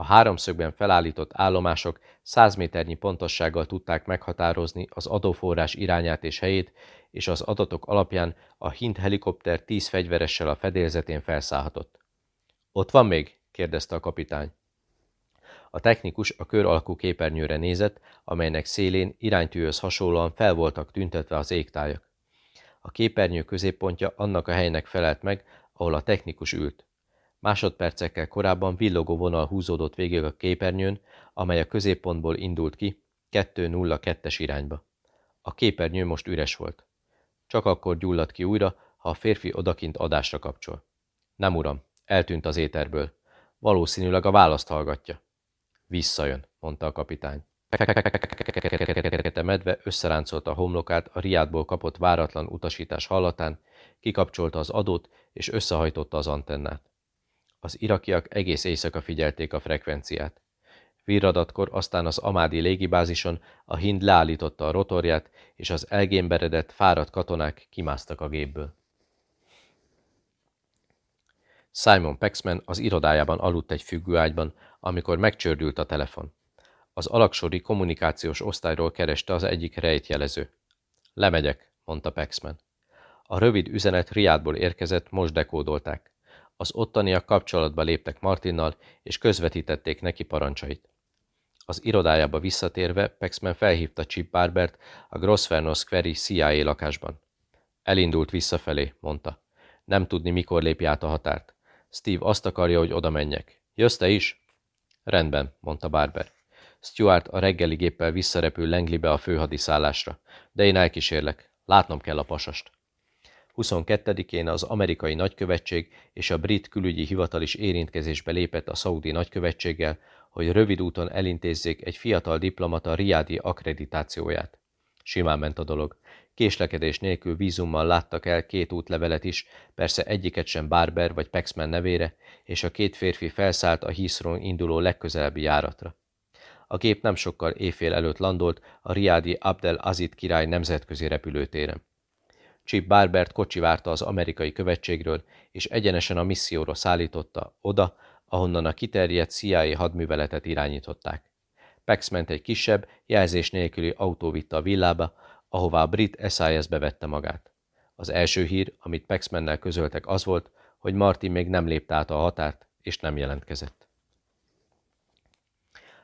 A háromszögben felállított állomások 100 méternyi pontossággal tudták meghatározni az adóforrás irányát és helyét, és az adatok alapján a hint helikopter tíz fegyveressel a fedélzetén felszállhatott. Ott van még? kérdezte a kapitány. A technikus a kör alakú képernyőre nézett, amelynek szélén iránytűhöz hasonlóan fel voltak tüntetve az égtájak. A képernyő középpontja annak a helynek felelt meg, ahol a technikus ült. Másodpercekkel korábban villogó vonal húzódott végig a képernyőn, amely a középpontból indult ki, 2-0-2-es irányba. A képernyő most üres volt. Csak akkor gyulladt ki újra, ha a férfi odakint adásra kapcsol. Nem uram, eltűnt az éterből. Valószínűleg a választ hallgatja. Visszajön, mondta a kapitány. Fekete medve összeráncolta a homlokát a riádból kapott váratlan utasítás hallatán, kikapcsolta az adót és összehajtotta az antennát. Az irakiak egész éjszaka figyelték a frekvenciát. Virradatkor aztán az Amádi légibázison a hind leállította a rotorját, és az elgémberedett, fáradt katonák kimásztak a gépből. Simon Paxman az irodájában aludt egy függőágyban, amikor megcsördült a telefon. Az alaksori kommunikációs osztályról kereste az egyik rejtjelező. Lemegyek, mondta Paxman. A rövid üzenet Riádból érkezett, most dekódolták. Az ottaniak kapcsolatba léptek Martinnal, és közvetítették neki parancsait. Az irodájába visszatérve Paxman felhívta Chip Barbert a Grosvenor Square CIA lakásban. Elindult visszafelé, mondta. Nem tudni, mikor lépj át a határt. Steve azt akarja, hogy oda menjek. Jössz te is? Rendben, mondta Barber. Stuart a reggeli géppel visszarepül Langleybe a főhadiszállásra, de én elkísérlek. Látnom kell a pasast. 22-én az amerikai nagykövetség és a brit külügyi hivatal is érintkezésbe lépett a szaudi nagykövetséggel, hogy rövid úton elintézzék egy fiatal diplomata riádi akkreditációját. Simán ment a dolog. Késlekedés nélkül vízummal láttak el két útlevelet is, persze egyiket sem Barber vagy Paxman nevére, és a két férfi felszállt a Heathrow induló legközelebbi járatra. A gép nem sokkal éjfél előtt landolt a riádi Abdel Azid király nemzetközi repülőtéren. Chip Barbert kocsi várta az amerikai követségről, és egyenesen a misszióra szállította oda, ahonnan a kiterjedt CIA hadműveletet irányították. ment egy kisebb, jelzés nélküli autó vitte a villába, ahová a brit SIS bevette magát. Az első hír, amit Paxmannel közöltek az volt, hogy Martin még nem lépte át a határt, és nem jelentkezett.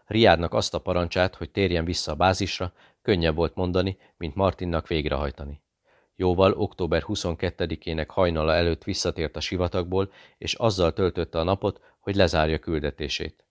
Riádnak azt a parancsát, hogy térjen vissza a bázisra, könnyebb volt mondani, mint Martinnak végrehajtani. Jóval október 22-ének hajnala előtt visszatért a sivatagból, és azzal töltötte a napot, hogy lezárja küldetését.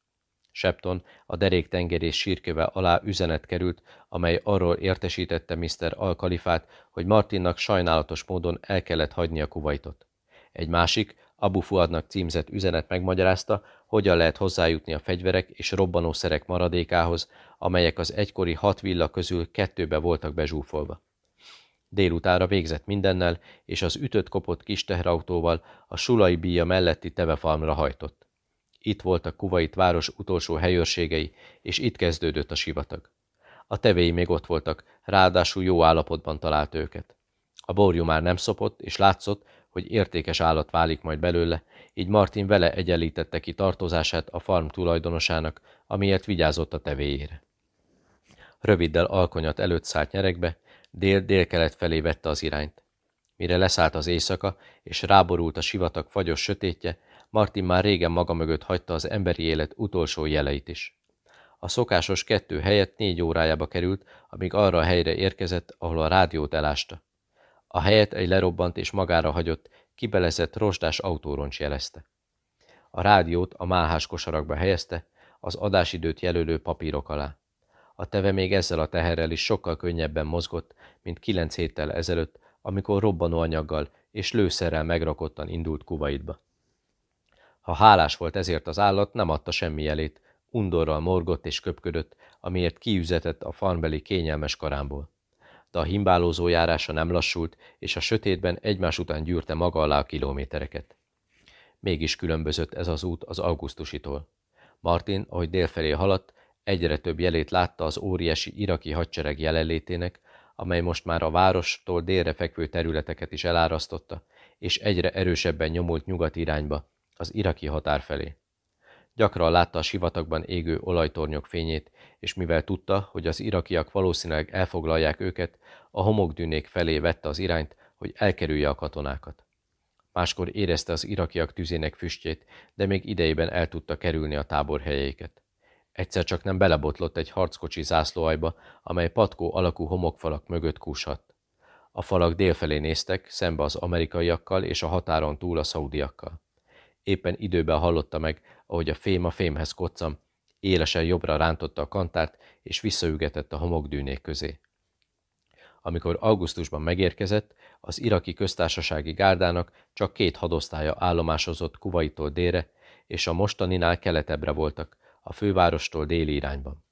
Septon a deréktengerés sírköve alá üzenet került, amely arról értesítette Mr. Al-Kalifát, hogy Martinnak sajnálatos módon el kellett hagyni a kuvajtot. Egy másik, Abu Fuadnak címzett üzenet megmagyarázta, hogyan lehet hozzájutni a fegyverek és robbanószerek maradékához, amelyek az egykori hat villa közül kettőbe voltak bezsúfolva. Délutára végzett mindennel, és az ütött-kopott kis teherautóval a Sulai bíja melletti tevefalmra hajtott. Itt voltak Kuvait város utolsó helyőrségei, és itt kezdődött a sivatag. A tevéi még ott voltak, ráadásul jó állapotban talált őket. A borjú már nem szopott, és látszott, hogy értékes állat válik majd belőle, így Martin vele egyenlítette ki tartozását a farm tulajdonosának, amiért vigyázott a tevéjére. Röviddel alkonyat előtt szállt nyerekbe, dél-délkelet felé vette az irányt. Mire leszállt az éjszaka, és ráborult a sivatag fagyos sötétje, Martin már régen maga mögött hagyta az emberi élet utolsó jeleit is. A szokásos kettő helyett négy órájába került, amíg arra a helyre érkezett, ahol a rádiót elásta. A helyet egy lerobbant és magára hagyott, kibelezett rostás autóroncs jelezte. A rádiót a málhás kosarakba helyezte, az adásidőt jelölő papírok alá. A teve még ezzel a teherrel is sokkal könnyebben mozgott, mint kilenc héttel ezelőtt, amikor robbanóanyaggal és lőszerrel megrakottan indult Kuwaitba. Ha hálás volt ezért az állat, nem adta semmi jelét, undorral morgott és köpködött, amiért kiüzetett a farmbeli kényelmes karámból. De a himbálózó járása nem lassult, és a sötétben egymás után gyűrte maga alá a kilométereket. Mégis különbözött ez az út az augusztusitól. Martin, ahogy délfelé haladt, egyre több jelét látta az óriási iraki hadsereg jelenlétének, amely most már a várostól délre fekvő területeket is elárasztotta, és egyre erősebben nyomult nyugat irányba, az iraki határ felé. Gyakran látta a sivatagban égő olajtornyok fényét, és mivel tudta, hogy az irakiak valószínűleg elfoglalják őket, a homokdűnék felé vette az irányt, hogy elkerülje a katonákat. Máskor érezte az irakiak tüzének füstjét, de még idejében el tudta kerülni a táborhelyeiket. Egyszer csak nem belebotlott egy harckocsi zászlóajba, amely patkó alakú homokfalak mögött kúshadt. A falak délfelé néztek, szembe az amerikaiakkal és a határon túl a szaudiakkal. Éppen időben hallotta meg, ahogy a fém a fémhez koccam, élesen jobbra rántotta a kantárt, és visszaügetett a homokdűnék közé. Amikor augusztusban megérkezett, az iraki köztársasági gárdának csak két hadosztálya állomásozott Kuvaitól délre, és a mostaninál keletebbre voltak, a fővárostól déli irányban.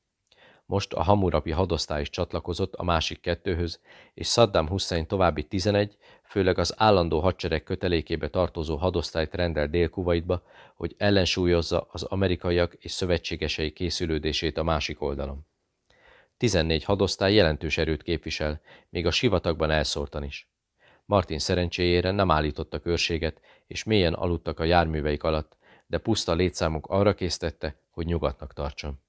Most a Hamurapi hadosztály is csatlakozott a másik kettőhöz, és Saddam Hussein további 11, főleg az állandó hadsereg kötelékébe tartozó hadosztályt rendel Dél-Kuwaitba, hogy ellensúlyozza az amerikaiak és szövetségesei készülődését a másik oldalon. 14 hadosztály jelentős erőt képvisel, még a sivatagban elszórtan is. Martin szerencséjére nem állítottak őrséget, és mélyen aludtak a járműveik alatt, de puszta létszámuk arra késztette, hogy nyugatnak tartson.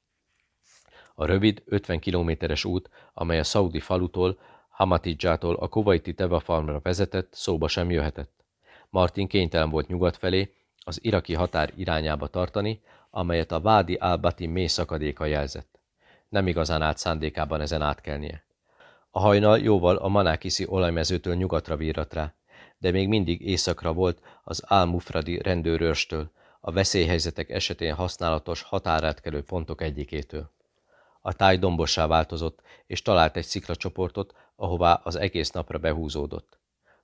A rövid, 50 kilométeres út, amely a szaudi falutól, Hamatidjától a kuwaiti Teva farmra vezetett, szóba sem jöhetett. Martin kénytelen volt nyugat felé, az iraki határ irányába tartani, amelyet a Vádi al-Bati mély szakadéka jelzett. Nem igazán állt szándékában ezen átkelnie. A hajnal jóval a Manákiszi olajmezőtől nyugatra virrat rá, de még mindig északra volt az Al-Mufradi rendőrőrstől, a veszélyhelyzetek esetén használatos határátkelő pontok egyikétől. A táj dombossá változott, és talált egy sziklacsoportot, ahová az egész napra behúzódott.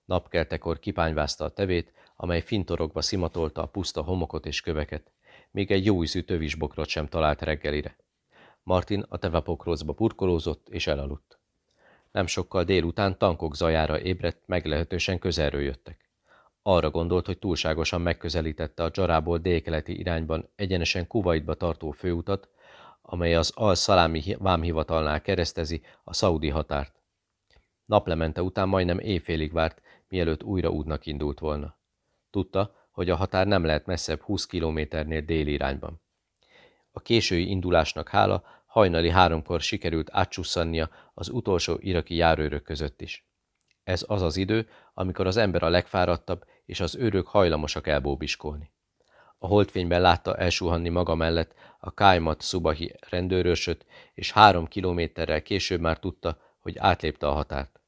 Napkeltekor kipányvázta a tevét, amely fintorogva szimatolta a puszta homokot és köveket. Még egy jó ízű tövisbokrot sem talált reggelire. Martin a tevepokrócba burkolózott és elaludt. Nem sokkal délután tankok zajára ébredt, meglehetősen közelről jöttek. Arra gondolt, hogy túlságosan megközelítette a Dzsarából délkeleti irányban egyenesen Kuwaitba tartó főutat, amely az Al-Szalámi vámhivatalnál keresztezi a szaudi határt. Naplemente után majdnem éjfélig várt, mielőtt újra útnak indult volna. Tudta, hogy a határ nem lehet messzebb 20 kilométernél déli irányban. A késői indulásnak hála hajnali háromkor sikerült átsusszannia az utolsó iraki járőrök között is. Ez az az idő, amikor az ember a legfáradtabb, és az őrök hajlamosak elbóbiskolni. A holdfényben látta elsuhanni maga mellett a Kájmat Szubahi rendőrösöt, és három kilométerrel később már tudta, hogy átlépte a határt.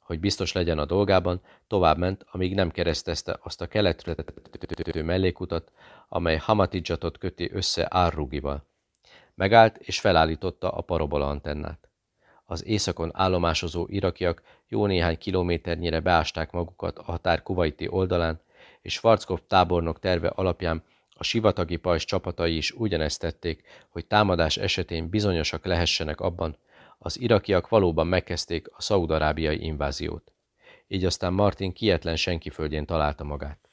Hogy biztos legyen a dolgában, továbbment, amíg nem keresztezte azt a keletre tető mellékutat, amely Hamatidjatot köti össze Árrugival. Megállt és felállította a parabola. Az északon állomásozó irakiak jó néhány kilométernyire beásták magukat a határ kuvaiti oldalán, és Schwarzkopf tábornok terve alapján a sivatagi pajzs csapatai is ugyanezt tették, hogy támadás esetén bizonyosak lehessenek abban, az irakiak valóban megkezdték a szaudarábiai inváziót. Így aztán Martin kietlen senki földjén találta magát.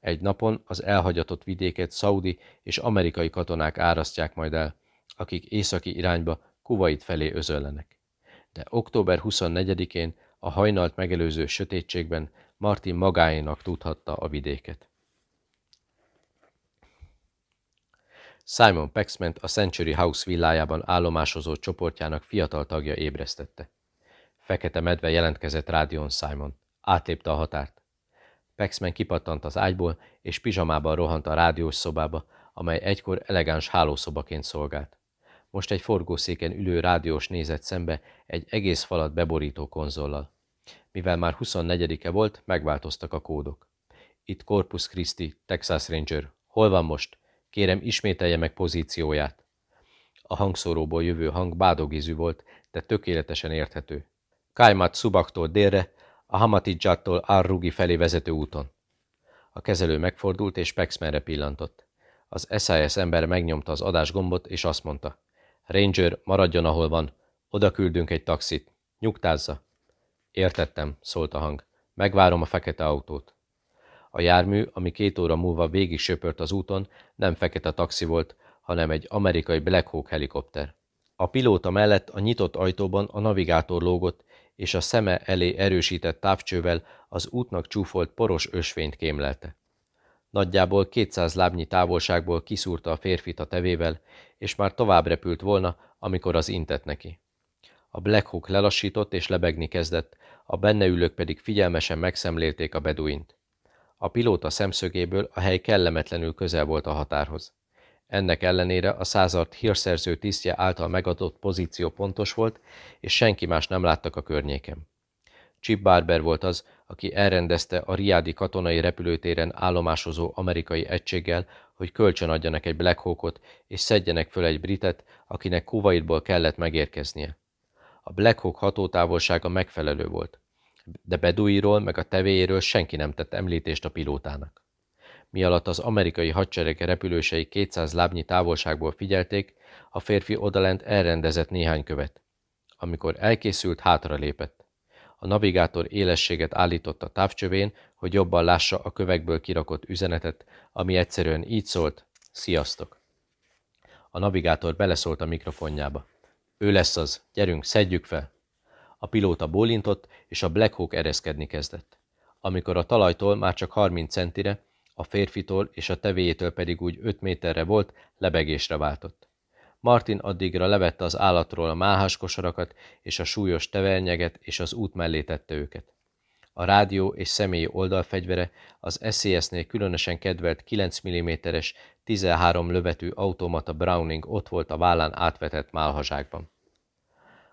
Egy napon az elhagyatott vidéket szaudi és amerikai katonák árasztják majd el, akik északi irányba Kuwait felé özöllenek. De október 24-én a hajnalt megelőző sötétségben Martin magáénak tudhatta a vidéket. Simon Paxman a Century House villájában állomásozó csoportjának fiatal tagja ébresztette. Fekete medve jelentkezett rádión Simon. Átlépte a határt. Paxman kipattant az ágyból, és pizsamában rohant a rádiós szobába, amely egykor elegáns hálószobaként szolgált. Most egy forgószéken ülő rádiós nézett szembe egy egész falat beborító konzollal. Mivel már 24-e volt, megváltoztak a kódok. Itt Corpus Christi, Texas Ranger. Hol van most? Kérem, ismételje meg pozícióját. A hangszóróból jövő hang bádogízű volt, de tökéletesen érthető. Kaimat Szubaktól délre, a Hamatidjattól Arrugi felé vezető úton. A kezelő megfordult és Pexmerre pillantott. Az SIS ember megnyomta az adásgombot, és azt mondta. Ranger, maradjon, ahol van. Oda küldünk egy taxit. Nyugtázza. Értettem, szólt a hang. Megvárom a fekete autót. A jármű, ami két óra múlva végig söpört az úton, nem fekete taxi volt, hanem egy amerikai Black Hawk helikopter. A pilóta mellett a nyitott ajtóban a navigátor lógott, és a szeme elé erősített távcsővel az útnak csúfolt poros ösvényt kémlelte. Nagyjából 200 lábnyi távolságból kiszúrta a férfit a tevével, és már tovább repült volna, amikor az intett neki. A Black Hawk lelassított és lebegni kezdett, a benne ülők pedig figyelmesen megszemlélték a beduint. A pilóta szemszögéből a hely kellemetlenül közel volt a határhoz. Ennek ellenére a százart hírszerző tisztje által megadott pozíció pontos volt, és senki más nem láttak a környéken. Chip Barber volt az, aki elrendezte a riádi katonai repülőtéren állomásozó amerikai egységgel, hogy kölcsön adjanak egy Black Hawkot, és szedjenek föl egy britet, akinek Kuwaitból kellett megérkeznie. A Black Hawk hatótávolsága megfelelő volt, de Beduiról meg a tevéjéről senki nem tett említést a pilótának. Mi alatt az amerikai hadsereg repülősei 200 lábnyi távolságból figyelték, a férfi odalent elrendezett néhány követ. Amikor elkészült, hátra lépett. A navigátor élességet állított a távcsövén, hogy jobban lássa a kövekből kirakott üzenetet, ami egyszerűen így szólt, sziasztok. A navigátor beleszólt a mikrofonjába. Ő lesz az, gyerünk, szedjük fel. A pilóta bólintott, és a Black Hawk ereszkedni kezdett. Amikor a talajtól már csak 30 centire, a férfitól és a tevéjétől pedig úgy 5 méterre volt, lebegésre váltott. Martin addigra levette az állatról a máhas kosarakat és a súlyos tevernyeget, és az út mellé tette őket. A rádió és személyi oldalfegyvere az SCS-nél különösen kedvelt 9 mm-es 13 lövetű automata Browning ott volt a vállán átvetett málhazsákban.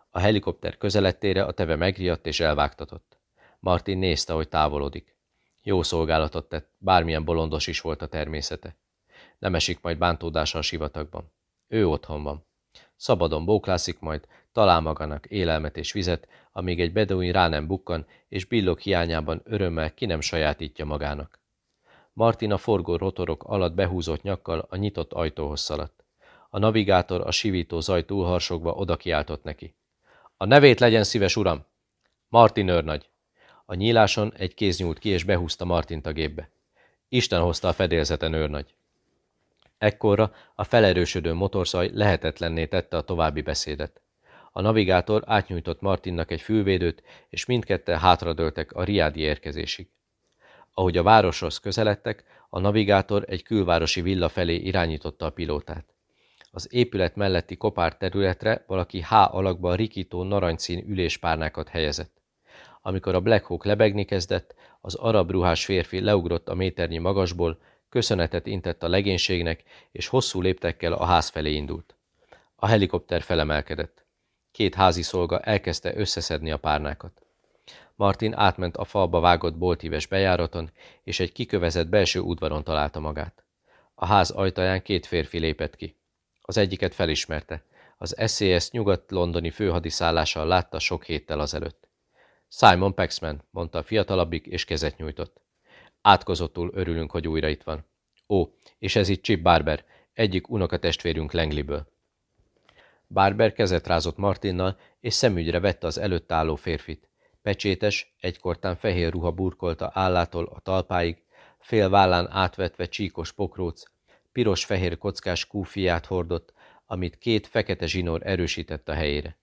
A helikopter közelettére a teve megriadt és elvágtatott. Martin nézte, hogy távolodik. Jó szolgálatot tett, bármilyen bolondos is volt a természete. Nem esik majd bántódása a sivatagban. Ő otthon van. Szabadon bóklászik majd, talál magának élelmet és vizet, amíg egy beduin rá nem bukkan, és billog hiányában örömmel ki nem sajátítja magának. Martin a forgó rotorok alatt behúzott nyakkal a nyitott ajtóhoz szaladt. A navigátor a sivító zaj túlharsogva oda kiáltott neki. A nevét legyen szíves, uram! Martin őrnagy. A nyíláson egy kéz nyúlt ki, és behúzta Martint a gépbe. Isten hozta a fedélzeten őrnagy. Ekkorra a felerősödő motorszaj lehetetlenné tette a további beszédet. A navigátor átnyújtott Martinnak egy fülvédőt, és mindketten hátradőltek a riádi érkezésig. Ahogy a városhoz közeledtek, a navigátor egy külvárosi villa felé irányította a pilótát. Az épület melletti kopár területre valaki H alakban rikító narancsszín üléspárnákat helyezett. Amikor a Black Hawk lebegni kezdett, az arab ruhás férfi leugrott a méternyi magasból, köszönetet intett a legénységnek, és hosszú léptekkel a ház felé indult. A helikopter felemelkedett. Két házi szolga elkezdte összeszedni a párnákat. Martin átment a falba vágott boltíves bejáraton, és egy kikövezett belső udvaron találta magát. A ház ajtaján két férfi lépett ki. Az egyiket felismerte. Az SCS nyugat-londoni főhadiszállással látta sok héttel azelőtt. Simon Paxman, mondta a fiatalabbik, és kezet nyújtott. Átkozottul örülünk, hogy újra itt van. Ó, és ez itt Chip Barber, egyik unokatestvérünk Lengliből. Barber kezet rázott Martinnal, és szemügyre vette az előtt álló férfit. Pecsétes, egykortán fehér ruha burkolta állától a talpáig, fél vállán átvetve csíkos pokróc, piros-fehér kockás kúfiát hordott, amit két fekete zsinór erősített a helyére.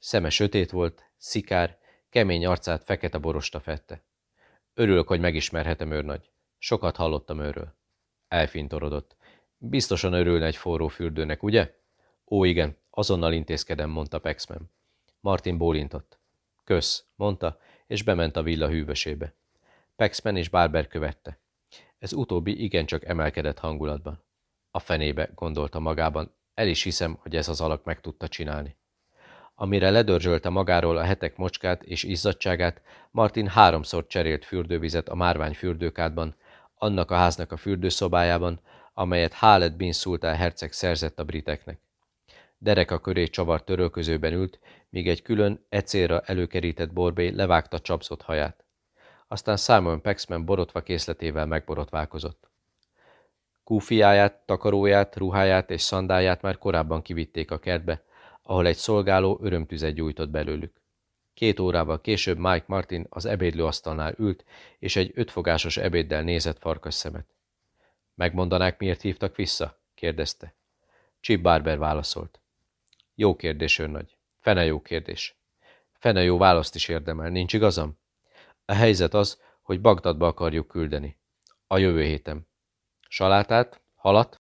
Szeme sötét volt, szikár, kemény arcát fekete borosta fette. Örülök, hogy megismerhetem őrnagy. Sokat hallottam őről. Elfintorodott. Biztosan örülne egy forró fürdőnek, ugye? Ó, igen, azonnal intézkedem, mondta Pexman. Martin bólintott. Kösz, mondta, és bement a villa hűvösébe. Pexman és Barber követte. Ez utóbbi igencsak emelkedett hangulatban. A fenébe, gondolta magában, el is hiszem, hogy ez az alak meg tudta csinálni. Amire ledörzsölte magáról a hetek mocskát és izzadságát, Martin háromszor cserélt fürdővizet a márvány fürdőkádban, annak a háznak a fürdőszobájában, amelyet Halet bin Sultan herceg szerzett a briteknek. Dereka köré csavar törölközőben ült, míg egy külön, ecélra előkerített borbé levágta csapszott haját. Aztán Simon Paxman borotva készletével megborotválkozott. Kúfiáját, takaróját, ruháját és szandáját már korábban kivitték a kertbe, ahol egy szolgáló örömtüzet gyújtott belőlük. Két órával később Mike Martin az ebédlőasztalnál ült, és egy ötfogásos ebéddel nézett farkas szemet. Megmondanák, miért hívtak vissza? kérdezte. Chip Barber válaszolt. Jó kérdés, őrnagy. Fene jó kérdés. Fene jó választ is érdemel, nincs igazam? A helyzet az, hogy Bagdadba akarjuk küldeni. A jövő héten. Salátát, halat,